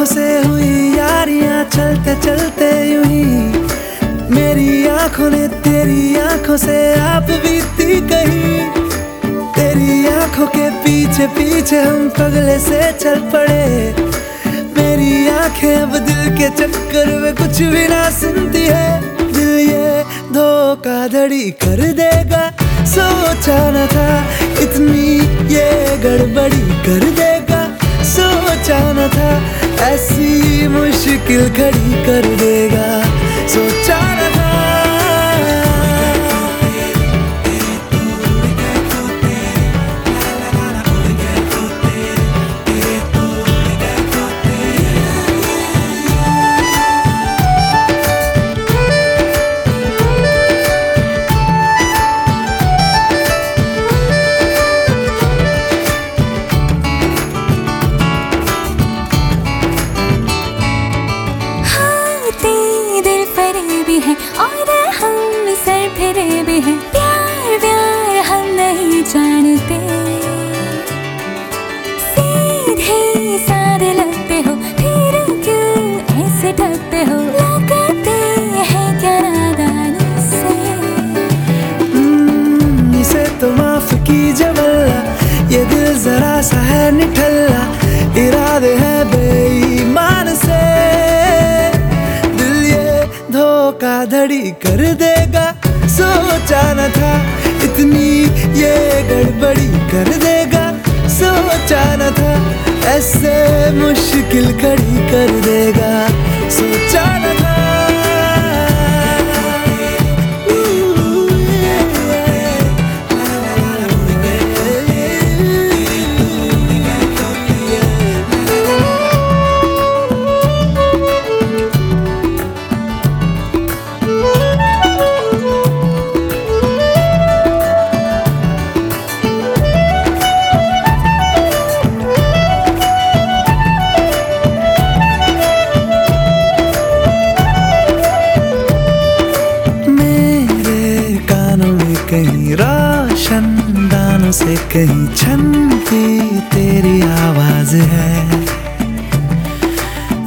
आँखों से हुई यारियाँ चलते चलते यूँ ही। मेरी आँखों ने तेरी आँखों से आप बीती कहीं। तेरी आँखों के पीछे पीछे हम पगले से चल पड़े। मेरी आँखें अब दिल के चक्कर में कुछ भी ना सुनती है। दिल ये धोखा धड़ी कर देगा। सोचा न था, इतनी ये गड़बड़ी कर दे मुश्किल खड़ी कर देगा। और हम सर फिरे भी हैं। प्यार प्यार हम नहीं जानते। सीधे सारे लगते हो फिर क्यों ऐसे ठगते हो? हैं हम्म, तो माफ़ कीजिए ये दिल जरा सा है निठल्ला धड़ी कर देगा। सोचा न था, इतनी ये गड़बड़ी कर देगा। सोचा न था, ऐसे मुश्किल खड़ी कर देगा। सोचा न कहीं रोशन दानों से कहीं छनती तेरी आवाज़ है।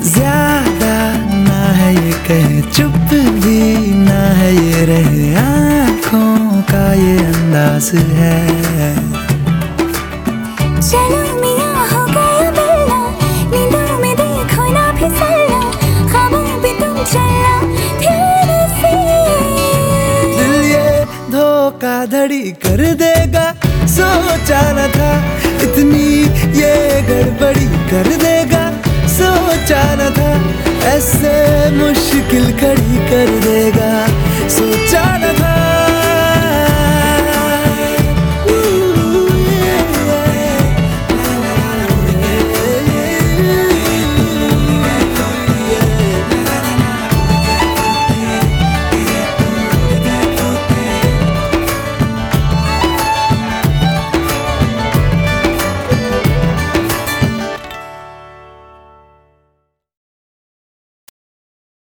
ज़्यादा ना है ये कहे, चुप भी ना है ये रहे, आँखों का ये अंदाज है। चलो धड़ी कर देगा। सोचा न था, इतनी ये गड़बड़ी कर देगा। सोचा न था, ऐसे मुश्किल खड़ी कर देगा।